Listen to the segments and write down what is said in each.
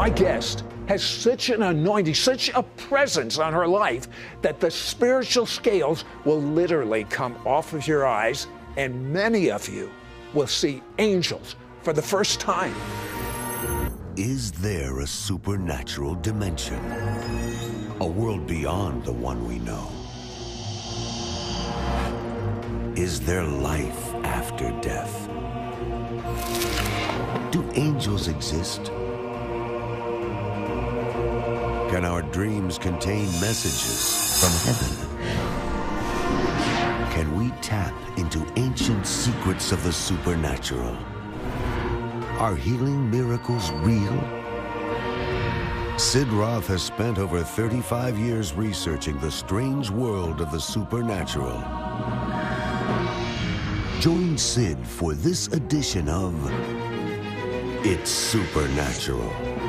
My guest has such an anointing, such a presence on her life that the spiritual scales will literally come off of your eyes, and many of you will see angels for the first time. Is there a supernatural dimension? A world beyond the one we know? Is there life after death? Do angels exist? Can our dreams contain messages from heaven? Can we tap into ancient secrets of the supernatural? Are healing miracles real? Sid Roth has spent over 35 years researching the strange world of the supernatural. Join Sid for this edition of It's Supernatural.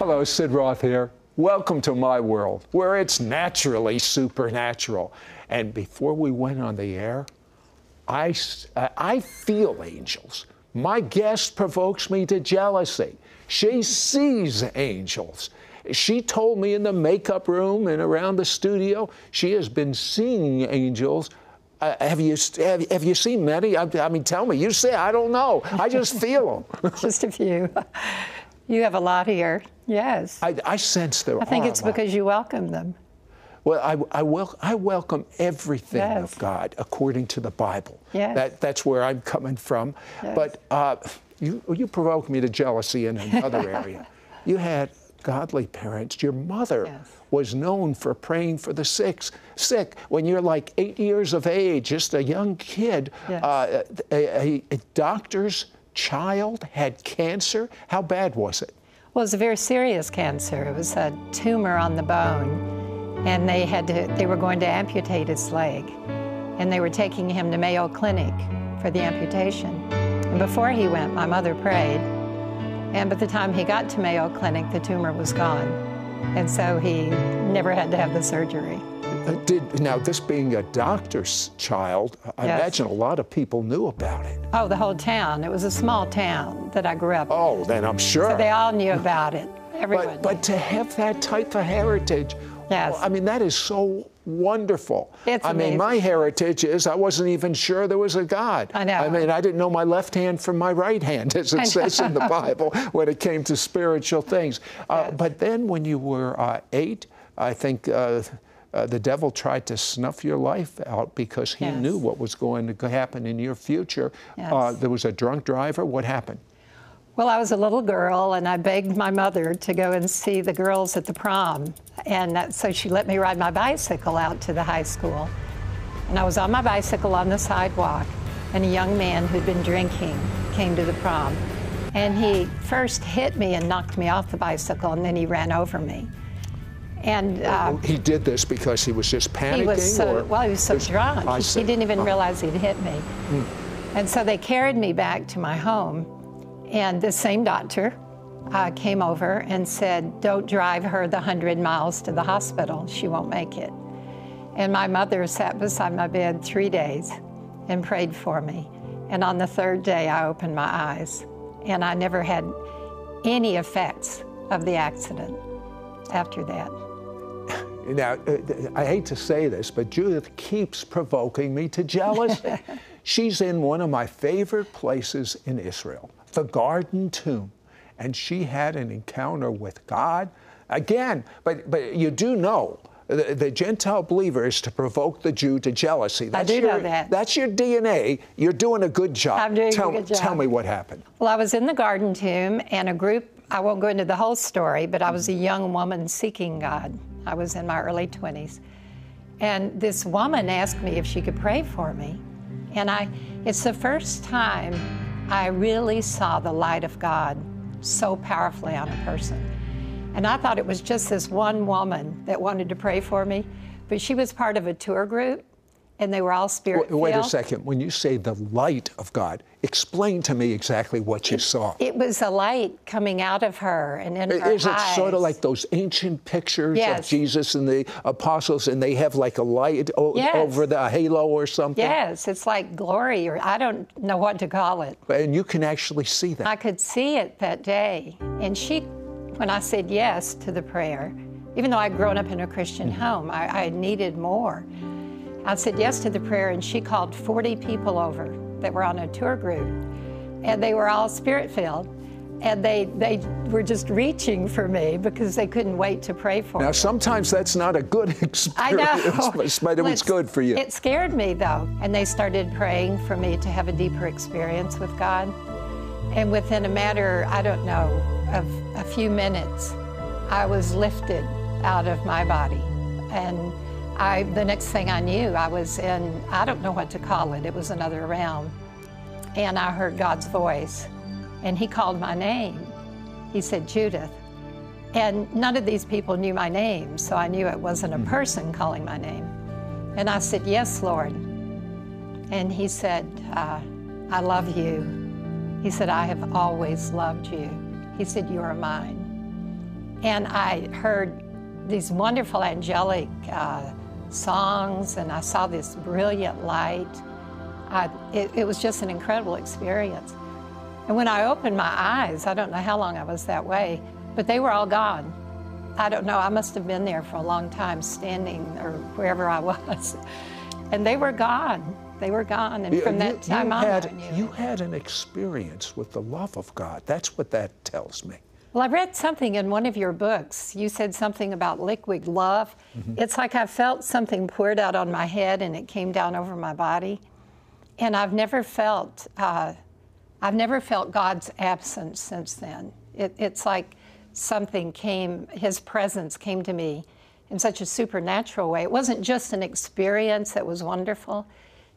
Hello, Sid Roth here. Welcome to my world, where it's naturally supernatural. And before we went on the air, I, uh, I feel angels. My guest provokes me to jealousy. She sees angels. She told me in the makeup room and around the studio, she has been seeing angels. Uh, have you have, have, you seen many? I, I mean, tell me. You say I don't know. I just feel them. just a few. You have a lot here. Yes. I, I sense there I think it's because you welcome them. Well, I, I, wel- I welcome everything yes. of God according to the Bible. Yes. That, that's where I'm coming from. Yes. But uh, you, you provoke me to jealousy in another area. You had godly parents. Your mother yes. was known for praying for the sick. Sick when you're like eight years of age, just a young kid. Yes. Uh, a, a, a doctor's child had cancer. How bad was it? Well, it was a very serious cancer. It was a tumor on the bone, and they had to, they were going to amputate his leg, and they were taking him to Mayo Clinic for the amputation. And before he went, my mother prayed, and by the time he got to Mayo Clinic, the tumor was gone, and so he never had to have the surgery. Did now this being a doctor's child, I yes. imagine a lot of people knew about it. Oh, the whole town. It was a small town that I grew up. Oh, then I'm sure. So they all knew about it. Everyone. But, but to have that type of heritage, yes. Well, I mean that is so wonderful. It's I amazing. mean, my heritage is I wasn't even sure there was a God. I know. I mean, I didn't know my left hand from my right hand, as it says in the Bible when it came to spiritual things. Uh, yes. But then when you were uh, eight, I think. Uh, uh, the devil tried to snuff your life out because he yes. knew what was going to happen in your future. Yes. Uh, there was a drunk driver. What happened? Well, I was a little girl, and I begged my mother to go and see the girls at the prom. And that, so she let me ride my bicycle out to the high school. And I was on my bicycle on the sidewalk, and a young man who'd been drinking came to the prom. And he first hit me and knocked me off the bicycle, and then he ran over me. And uh, he did this because he was just panicking. He was so or well. He was so drunk. He, he, didn't even uh-huh. realize he'd hit me. Mm. And so they carried me back to my home, and the same doctor uh, came over and said, "Don't drive her the hundred miles to the hospital. She won't make it." And my mother sat beside my bed three days and prayed for me. And on the third day, I opened my eyes, and I never had any effects of the accident after that. Now, uh, I hate to say this, but Judith keeps provoking me to jealousy. She's in one of my favorite places in Israel, the Garden Tomb, and she had an encounter with God. Again, but, but you do know the, the, Gentile believer is to provoke the Jew to jealousy. That's I do your, know that. That's your DNA. You're doing a good job. I'm doing tell, a good job. Tell me what happened. Well, I was in the garden tomb, and a group, I won't go into the whole story, but I was a young woman seeking God. I was in my early 20s. And this woman asked me if she could pray for me. And I, it's the first time I really saw the light of God so powerfully on a person. And I thought it was just this one woman that wanted to pray for me, but she was part of a tour group. And they were all spirit Wait, wait a second. When you say the light of God, explain to me exactly what you saw. It was a light coming out of her and in her Is it eyes. sort of like those ancient pictures of Jesus and the apostles, and they have like a light o- Yes. over the halo or something? Yes, it's like glory, or I don't know what to call it. And you can actually see that. I could see it that day. And she, when I said yes to the prayer, even though I'd grown up in a Christian mm-hmm. home, I, I needed more. I said yes to the prayer, and she called 40 people over that were on a tour group. And they were all spirit filled. And they, they were just reaching for me because they couldn't wait to pray for now, me. Now, sometimes that's not a good experience, I know. but it was good for you. It scared me though. And they started praying for me to have a deeper experience with God. And within a matter, I don't know, of a few minutes, I was lifted out of my body. And I, the next thing I knew, I was in, I don't know what to call it, it was another realm. And I heard God's voice. And He called my name. He said, Judith. And none of these people knew my name, so I knew it wasn't a person calling my name. And I said, Yes, Lord. And He said, uh, I love you. He said, I have always loved you. He said, You are mine. And I heard these wonderful angelic uh, songs, and I saw this brilliant light. I, it, it was just an incredible experience. And when I opened my eyes, I don't know how long I was that way, but they were all gone. I don't know, I must have been there for a long time, standing or wherever I was. And they were gone. They were gone. And from you- that time you on, had, you had an experience with the love of God. That's what that tells me. Well, I read something in one of your books. You said something about liquid love. It's like I felt something poured out on my head and it came down over my body. And I've never felt, uh, I've never felt God's absence since then. It, it's like something came, His presence came to me in such a supernatural way. It wasn't just an experience that was wonderful.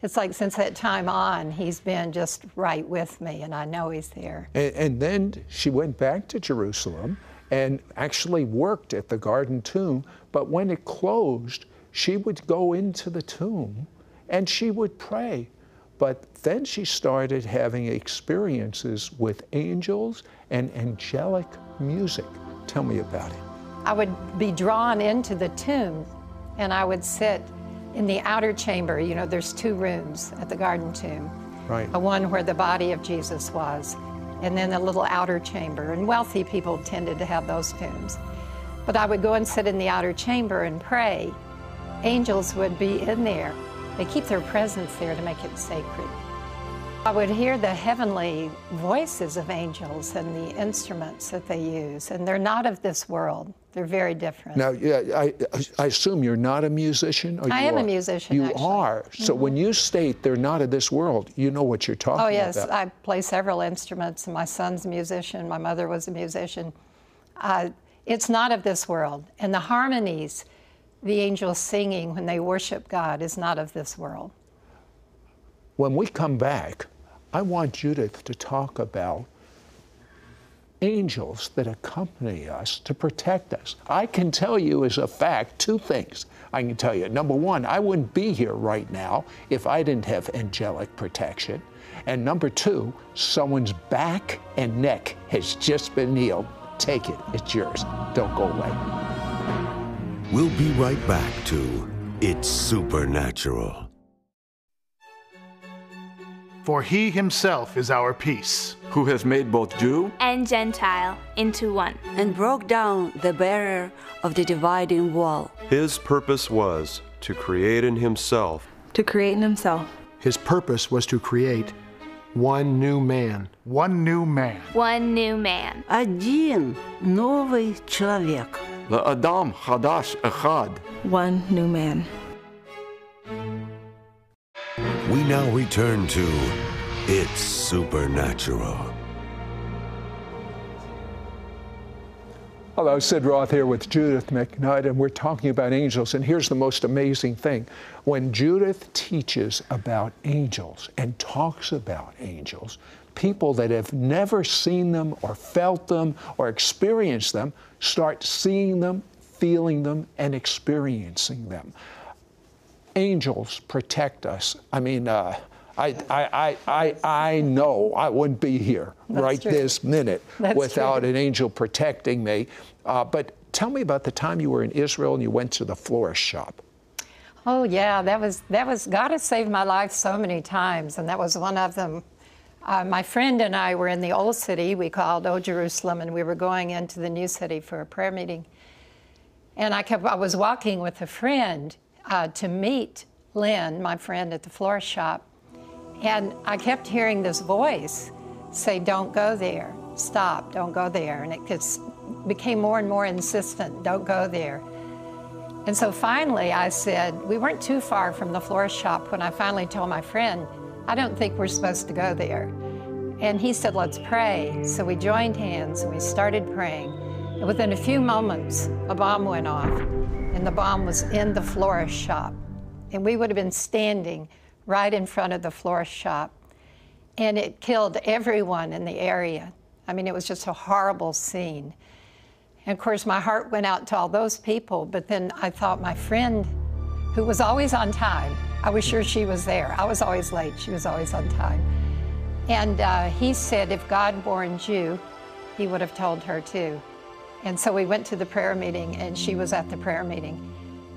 It's like since that time on, He's been just right with me, and I know He's there. And, and then she went back to Jerusalem and actually worked at the garden tomb. But when it closed, she would go into the tomb and she would pray. But then she started having experiences with angels and angelic music. Tell me about it. I would be drawn into the tomb and I would sit in the outer chamber. You know, there's two rooms at the garden tomb. Right. A one where the body of Jesus was, and then a little outer chamber. And wealthy people tended to have those tombs. But I would go and sit in the outer chamber and pray. Angels would be in there. They keep their presence there to make it sacred. I would hear the heavenly voices of angels and the instruments that they use, and they're not of this world. They're very different. Now, yeah, I, I assume you're not a musician? Or I you am a are? musician, You actually. Are. So when you state they're not of this world, you know what you're talking about. Oh, yes, about. I play several instruments. And my son's a musician, my mother was a musician. Uh, it's not of this world. And the harmonies, the angels singing when they worship God, is not of this world. When we come back, I want Judith to talk about angels that accompany us to protect us. I can tell you as a fact two things. I can tell you. Number one, I wouldn't be here right now if I didn't have angelic protection. And number two, someone's back and neck has just been healed. Take it, it's yours. Don't go away. We'll be right back to It's Supernatural. For he himself is our peace. who has made both Jew and Gentile into one. and broke down the barrier of the dividing wall. His purpose was to create in himself to create in himself His purpose was to create one new man. One new man. One new man. Один новый человек. Adam Hadash Echad. one new man. We now return to It's Supernatural. Hello, Sid Roth here with Judith MacNutt, and we're talking about angels. And here's the most amazing thing when Judith teaches about angels and talks about angels, people that have never seen them or felt them or experienced them start seeing them, feeling them, and experiencing them. Angels protect us. I mean, uh, I, I, I, I know I wouldn't be here That's right true. this minute That's without true. an angel protecting me. Uh, but tell me about the time you were in Israel and you went to the florist shop. Oh yeah, that was that was God has saved my life so many times, and that was one of them. Uh, my friend and I were in the old city we called Old Jerusalem, and we were going into the new city for a prayer meeting. And I kept I was walking with a friend uh, to meet Lynn, my friend at the florist shop, and I kept hearing this voice say, "Don't go there. Stop. Don't go there." And it just became more and more insistent. Don't go there. And so finally, I said, we weren't too far from the florist shop when I finally told my friend, I don't think we're supposed to go there. And he said, let's pray. So we joined hands and we started praying. And within a few moments, a bomb went off, and the bomb was in the florist shop. And we would have been standing right in front of the florist shop. And it killed everyone in the area. I mean, it was just a horrible scene. And of course, my heart went out to all those people, but then I thought my friend, who was always on time, I was sure she was there. I was always late, she was always on time. And uh, he said, if God warned you, he would have told her too. And so we went to the prayer meeting, and she was at the prayer meeting.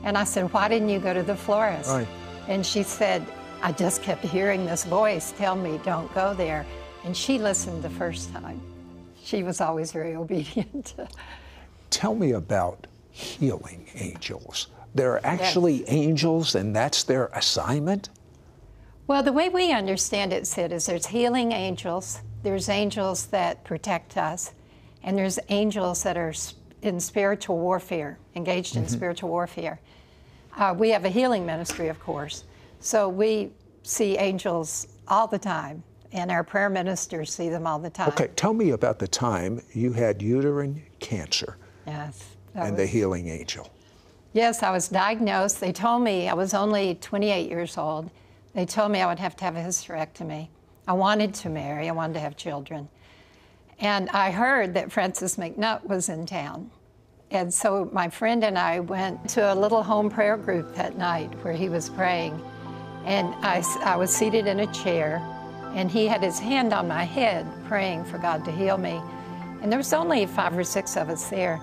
And I said, Why didn't you go to the florist? Right. And she said, I just kept hearing this voice tell me, don't go there. And she listened the first time. She was always very obedient. Tell me about healing angels. There are actually angels, and that's their assignment? Well, the way we understand it, Sid, is there's healing angels, there's angels that protect us, and there's angels that are in spiritual warfare, engaged in Mhm. spiritual warfare. Uh, we have a healing ministry, of course, so we see angels all the time, and our prayer ministers see them all the time. Okay, tell me about the time you had uterine cancer Yes. and the healing angel. Yes, I was diagnosed. They told me I was only 28 years old. They told me I would have to have a hysterectomy. I wanted to marry, I wanted to have children. And I heard that Francis MacNutt was in town. And so my friend and I went to a little home prayer group that night where he was praying. And I was seated in a chair, and he had his hand on my head praying for God to heal me. And there was only five or six of us there.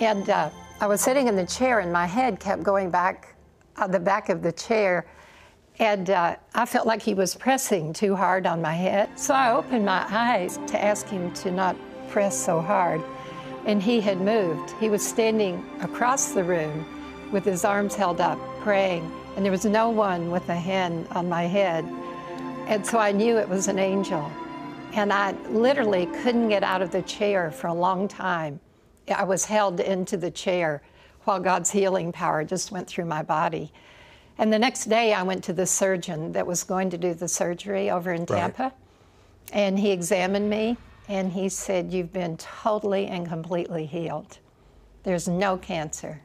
And uh, I was sitting in the chair, and my head kept going back on the back of the chair. And uh, I felt like he was pressing too hard on my head. So I opened my eyes to ask him to not press so hard. And he had moved. He was standing across the room with his arms held up, praying. And there was no one with a hand on my head. And so I knew it was an angel. And I literally couldn't get out of the chair for a long time. I was held into the chair while God's healing power just went through my body. And the next day, I went to the surgeon that was going to do the surgery over in Tampa. And he examined me and he said, You've been totally and completely healed. There's no cancer.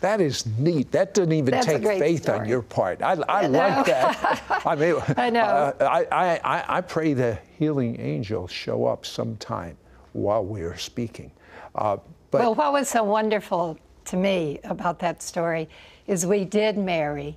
That is neat. That doesn't even That's take faith on your part. I, I, I know. like that. I mean, I know. uh, I, I, I- pray the healing angels show up sometime while we're speaking. Uh, but well, what was so wonderful to me about that story is we did marry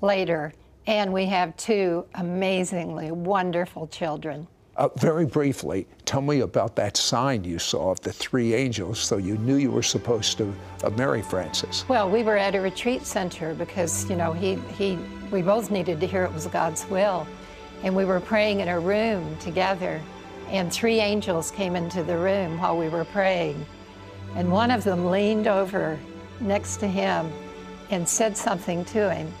later, and we have two amazingly wonderful children. uh, very briefly, tell me about that sign you saw of the three angels, so you knew you were supposed to uh, marry Francis. Well, we were at a retreat center because, you know, he, he, we both needed to hear it was God's will. And we were praying in a room together, and three angels came into the room while we were praying. And one of them leaned over next to him and said something to him.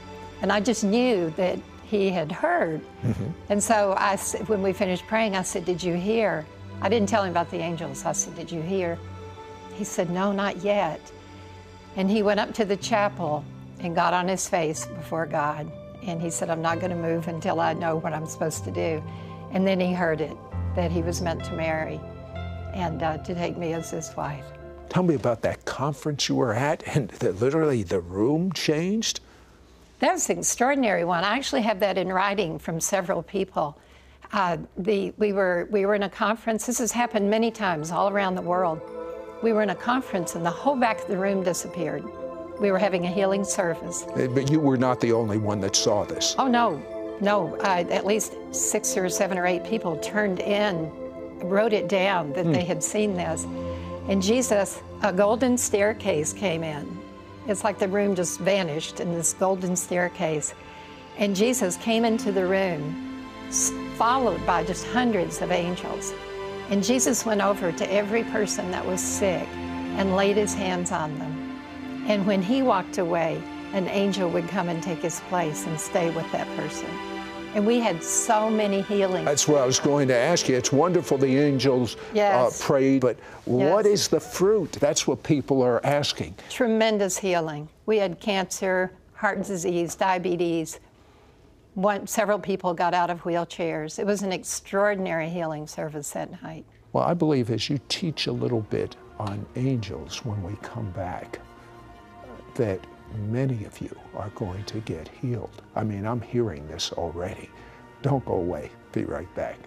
And I just knew that he had heard. And so I, when we finished praying, I said, Did you hear? I didn't tell him about the angels. I said, Did you hear? He said, No, not yet. And he went up to the chapel and got on his face before God. And he said, I'm not going to move until I know what I'm supposed to do. And then he heard it that he was meant to marry and uh, to take me as his wife. Tell me about that conference you were at, and the, literally the room changed. That was an extraordinary one. I actually have that in writing from several people. Uh, the, we, were, we were in a conference. This has happened many times all around the world. We were in a conference and the whole back of the room disappeared. we were having a healing service. Uh, But you were not the only one that saw this. Oh, no, no. Uh, at least six or seven or eight people turned in, wrote it down that they had seen this. And Jesus, a golden staircase came in. It's like the room just vanished in this golden staircase. And Jesus came into the room, followed by just hundreds of angels. And Jesus went over to every person that was sick and laid his hands on them. And when he walked away, an angel would come and take his place and stay with that person. And we had so many healings. That's what I was going to ask you. It's wonderful the angels Yes. uh, prayed, but what Yes. is the fruit? That's what people are asking. Tremendous healing. We had cancer, heart disease, diabetes. One, several people got out of wheelchairs. It was an extraordinary healing service that night. Well, I believe as you teach a little bit on angels when we come back, that many of you are going to get healed. I mean, I'm hearing this already. Don't go away. Be right back.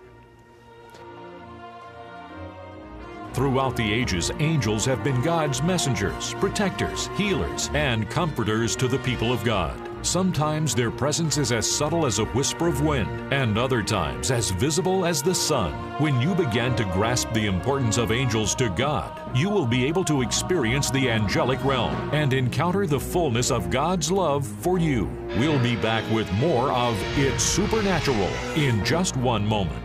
Throughout the ages, angels have been God's messengers, protectors, healers, and comforters to the people of God. Sometimes their presence is as subtle as a whisper of wind, and other times as visible as the sun. When you begin to grasp the importance of angels to God, you will be able to experience the angelic realm and encounter the fullness of God's love for you. We'll be back with more of It's Supernatural in just one moment.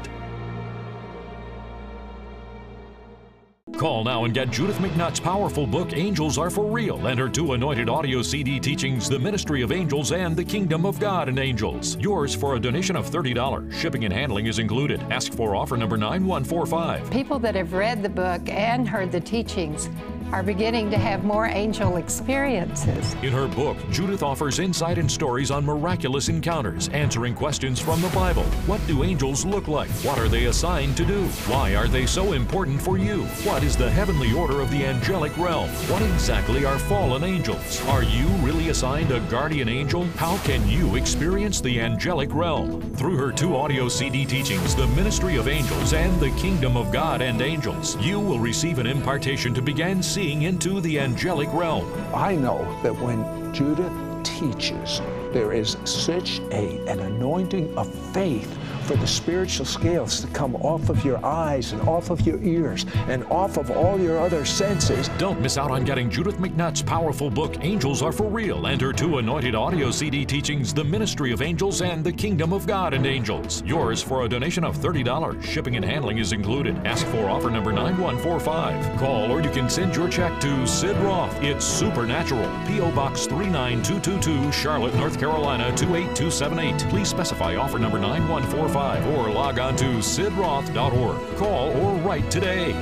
Call now and get Judith MacNutt's powerful book, Angels Are For Real, and her two anointed audio CD teachings, The Ministry of Angels and The Kingdom of God and Angels. Yours for a donation of $30. Shipping and handling is included. Ask for offer number 9145. People that have read the book and heard the teachings are beginning to have more angel experiences. In her book, Judith offers insight and stories on miraculous encounters, answering questions from the Bible. What do angels look like? What are they assigned to do? Why are they so important for you? What is the heavenly order of the angelic realm? What exactly are fallen angels? Are you really assigned a guardian angel? How can you experience the angelic realm? Through her two audio CD teachings, The Ministry of Angels and The Kingdom of God and Angels, you will receive an impartation to begin seeing into the angelic realm. I know that when Judith teaches, there is such a, an anointing of faith for the spiritual scales to come off of your eyes and off of your ears and off of all your other senses. Don't miss out on getting Judith MacNutt's powerful book, Angels Are For Real, and her two anointed audio CD teachings, The Ministry of Angels and The Kingdom of God and Angels. Yours for a donation of $30. Shipping and handling is included. Ask for offer number 9145. Call or you can send your check to Sid Roth. It's Supernatural. P.O. Box 39222, Charlotte, North Carolina 28278. Please specify offer number 9145 or log on to sidroth.org. Call or write today.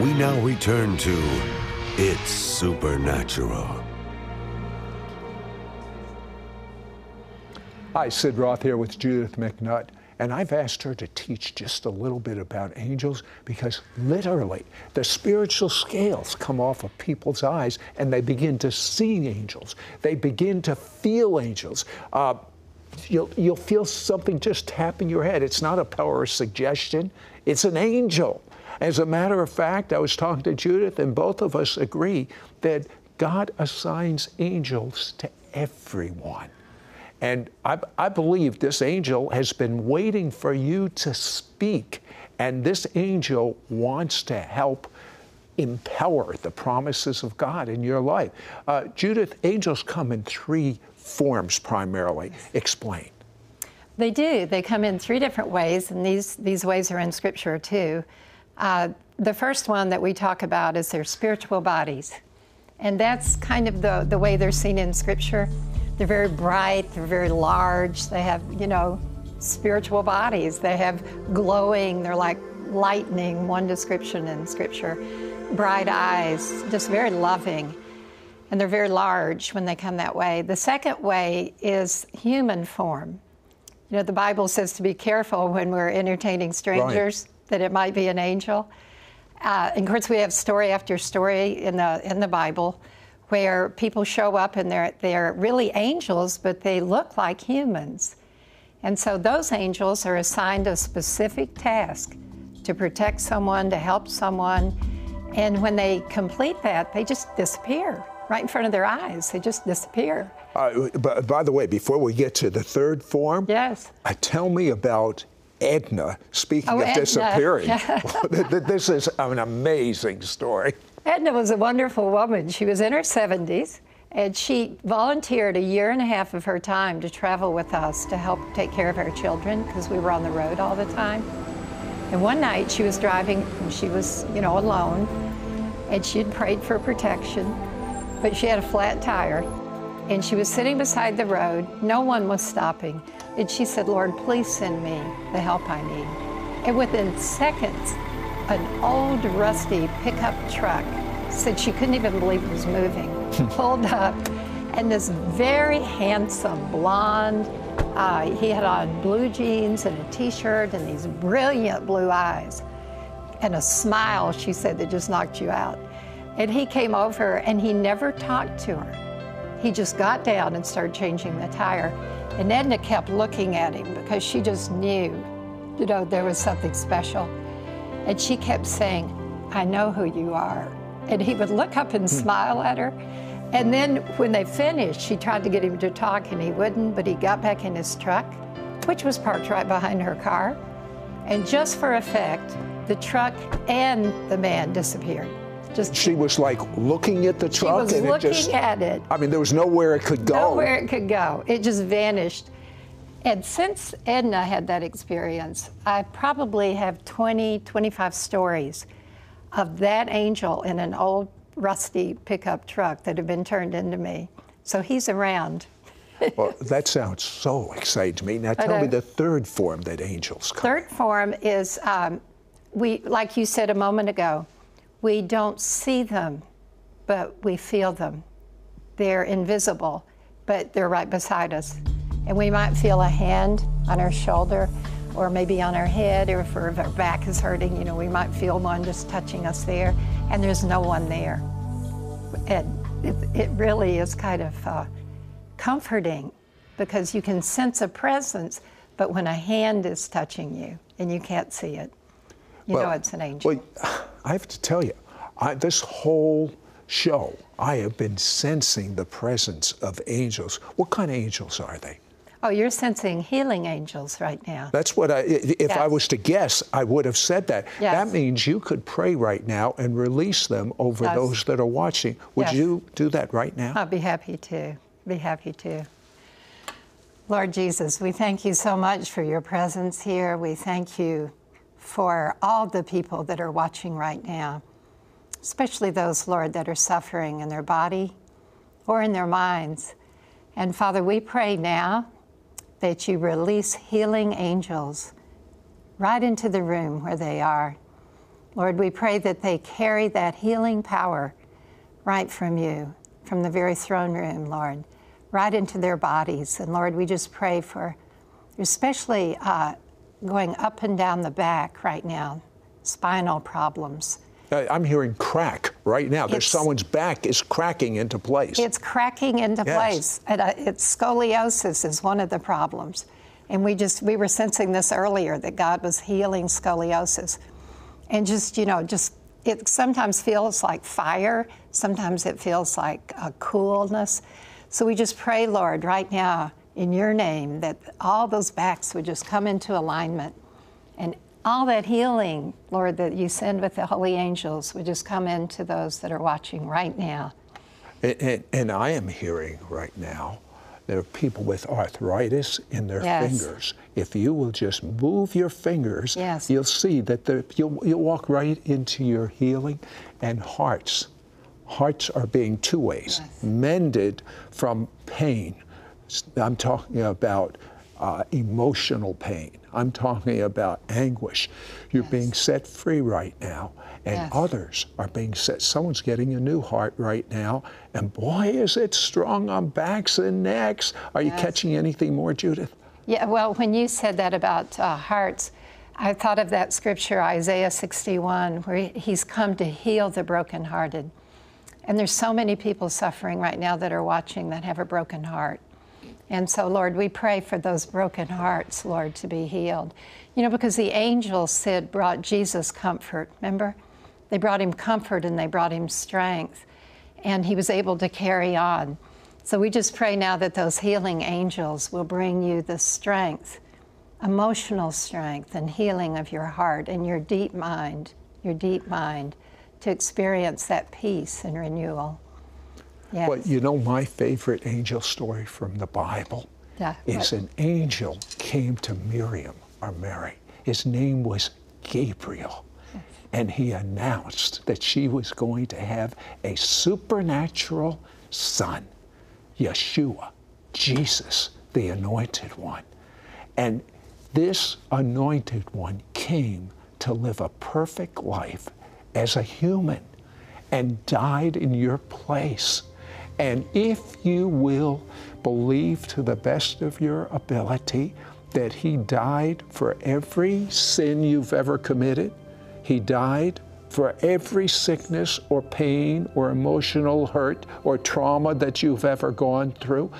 We now return to It's Supernatural. Hi, Sid Roth here with Judith MacNutt, and I've asked her to teach just a little bit about angels because literally the spiritual scales come off of people's eyes and they begin to see angels. They begin to feel angels. Uh, you'll, you'll feel something just tapping your head. It's not a power of suggestion, it's an angel. As a matter of fact, I was talking to Judith, and both of us agree that God assigns angels to everyone. And I, I believe this angel has been waiting for you to speak, and this angel wants to help empower the promises of God in your life. Uh, Judith, angels come in three forms primarily. Explain. They do. They come in three different ways, and these, these ways are in Scripture too. Uh, the first one that we talk about is their spiritual bodies. And that's kind of the, the way they're seen in Scripture. They're very bright, they're very large, they have, you know, spiritual bodies. They have glowing, they're like lightning, one description in Scripture. Bright eyes, just very loving. And they're very large when they come that way. The second way is human form. You know, the Bible says to be careful when we're entertaining strangers, that it might be an angel. Uh, and of course, we have story after story in the in the Bible where people show up and they're they're really angels, but they look like humans. And so those angels are assigned a specific task to protect someone, to help someone, and when they complete that, they just disappear. Right in front of their eyes. They just disappear. Uh, but by the way, before we get to the third form, yes, uh, tell me about Edna. Speaking oh, of Edna. disappearing, this is an amazing story. Edna was a wonderful woman. She was in her 70s, and she volunteered a year and a half of her time to travel with us to help take care of our children because we were on the road all the time. And one night she was driving, and she was, you know, alone, and she had prayed for protection, but she had a flat tire, and she was sitting beside the road. No one was stopping. And she said, Lord, please send me the help I need. And within seconds, an old rusty pickup truck said she couldn't even believe it was moving, pulled up, and this very handsome blonde, uh, he had on blue jeans and a t-shirt and these brilliant blue eyes and a smile, she said, that just knocked you out. And he came over and he never talked to her. He just got down and started changing the tire. And Edna kept looking at him because she just knew, you know, there was something special. And she kept saying, I know who you are. And he would look up and hmm. smile at her. And then when they finished, she tried to get him to talk and he wouldn't, but he got back in his truck, which was parked right behind her car. And just for effect, the truck and the man disappeared. Just she was like looking at the truck and it just at it. I mean, there was nowhere it could go. Nowhere it could go. It just vanished. And since Edna had that experience, I probably have 20, 25 stories of that angel in an old rusty pickup truck that have been turned into me. So he's around. well, that sounds so exciting to me. Now tell me the third form that angels come. Third form is um, we, like you said a moment ago, we don't see them, but we feel them. They're invisible, but they're right beside us. And we might feel a hand on our shoulder or maybe on our head, or if our back is hurting, you know, we might feel one just touching us there, and there's no one there. And it, it really is kind of uh, comforting because you can sense a presence, but when a hand is touching you and you can't see it, you well, know it's an angel. Well, I have to tell you, I, this whole show, I have been sensing the presence of angels. What kind of angels are they? Oh, you're sensing healing angels right now. That's what I, if yes. I was to guess, I would have said that. Yes. That means you could pray right now and release them over yes. those that are watching. Would you do that right now? I'll be happy to. Be happy to. Lord Jesus, we thank you so much for your presence here. We thank you for all the people that are watching right now, especially those, Lord, that are suffering in their body or in their minds. And Father, we pray now that you release healing angels right into the room where they are. Lord, we pray that they carry that healing power right from you, from the very throne room, Lord, right into their bodies. And Lord, we just pray for, especially uh, going up and down the back right now, spinal problems. I'm hearing crack right now. There's someone's back is cracking into place. It's cracking into yes. place. And, uh, it's scoliosis is one of the problems. And we just we were sensing this earlier that God was healing scoliosis. And just, you know, just it sometimes feels like fire, sometimes it feels like a coolness. So we just pray, Lord, right now in your name that all those backs would just come into alignment and all that healing, Lord, that you send with the holy angels would just come into those that are watching right now. And, and, and I am hearing right now there are people with arthritis in their yes. fingers. If you will just move your fingers, yes. you'll see that the, you'll, you'll walk right into your healing and hearts. Hearts are being two ways yes. mended from pain. I'm talking about uh, emotional pain. I'm talking about anguish. You're yes. being set free right now, and yes. others are being set. Someone's getting a new heart right now, and boy, is it strong on backs and necks. Are yes. you catching anything more, Judith? Yeah, well, when you said that about uh, hearts, I thought of that scripture, Isaiah 61, where he's come to heal the brokenhearted. And there's so many people suffering right now that are watching that have a broken heart. And so, Lord, we pray for those broken hearts, Lord, to be healed. You know, because the angels said, brought Jesus comfort, remember? They brought him comfort and they brought him strength. and he was able to carry on. So we just pray now that those healing angels will bring you the strength, emotional strength, and healing of your heart and your deep mind, your deep mind, to experience that peace and renewal. Yes. Well, you know my favorite angel story from the Bible yeah, is what? an angel came to Miriam or Mary. His name was Gabriel. Yes. And he announced that she was going to have a supernatural son, Yeshua, Jesus, the anointed one. And this anointed one came to live a perfect life as a human and died in your place. And if you will believe to the best of your ability that He died for every sin you've ever committed, He died for every sickness or pain or emotional hurt or trauma that you've ever gone through,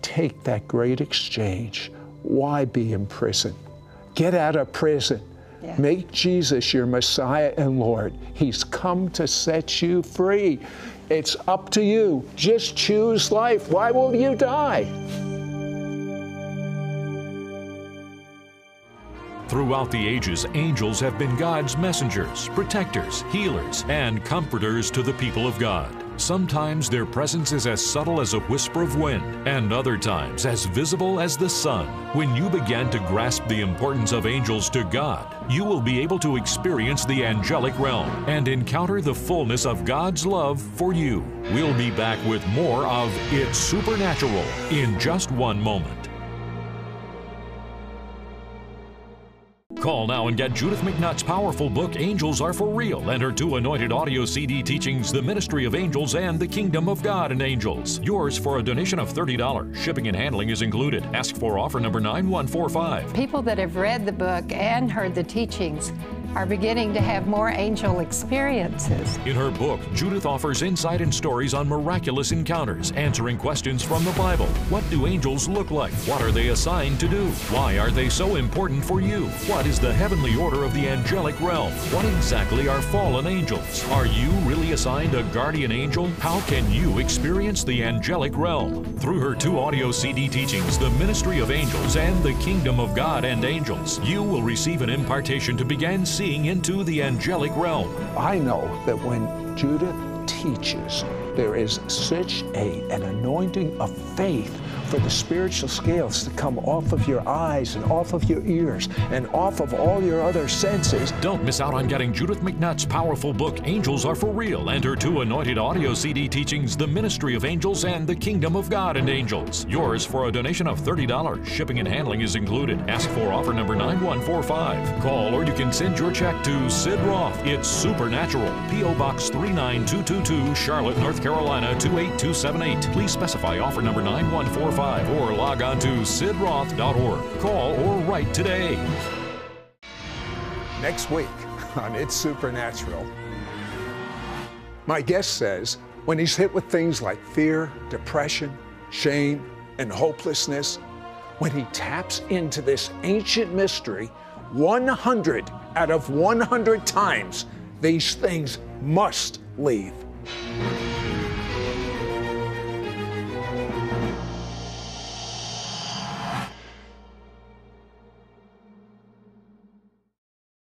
take that great exchange. Why be in prison? Get out of prison Yeah. Make Jesus your Messiah and Lord. He's come to set you free. It's up to you. Just choose life. Why will you die? Throughout the ages, angels have been God's messengers, protectors, healers, and comforters to the people of God. Sometimes their presence is as subtle as a whisper of wind, and other times as visible as the sun. When you begin to grasp the importance of angels to God, you will be able to experience the angelic realm and encounter the fullness of God's love for you. We'll be back with more of It's Supernatural in just one moment. Call now and get Judith MacNutt's powerful book, Angels Are For Real, and her two anointed audio CD teachings, The Ministry of Angels and The Kingdom of God and Angels. Yours for a donation of $30. Shipping and handling is included. Ask for offer number 9145. People that have read the book and heard the teachings are beginning to have more angel experiences. In her book, Judith offers insight and stories on miraculous encounters, answering questions from the Bible. What do angels look like? What are they assigned to do? Why are they so important for you? What is the heavenly order of the angelic realm? What exactly are fallen angels? Are you really assigned a guardian angel? How can you experience the angelic realm? Through her two audio CD teachings, The Ministry of Angels and The Kingdom of God and Angels, you will receive an impartation to begin seeing into the angelic realm. I know that when Judith teaches, there is such a, an anointing of faith for the spiritual scales to come off of your eyes and off of your ears and off of all your other senses. Don't miss out on getting Judith MacNutt's powerful book, Angels Are For Real, and her two anointed audio CD teachings, The Ministry of Angels and The Kingdom of God and Angels. Yours for a donation of $30. Shipping and handling is included. Ask for offer number 9145. Call or you can send your check to Sid Roth. It's Supernatural. P.O. Box 39222, Charlotte, North Carolina 28278. Please specify offer number 9145 or log on to sidroth.org. Call or write today. Next week on It's Supernatural, my guest says when he's hit with things like fear, depression, shame, and hopelessness, when he taps into this ancient mystery, 100 out of 100 times, these things must leave.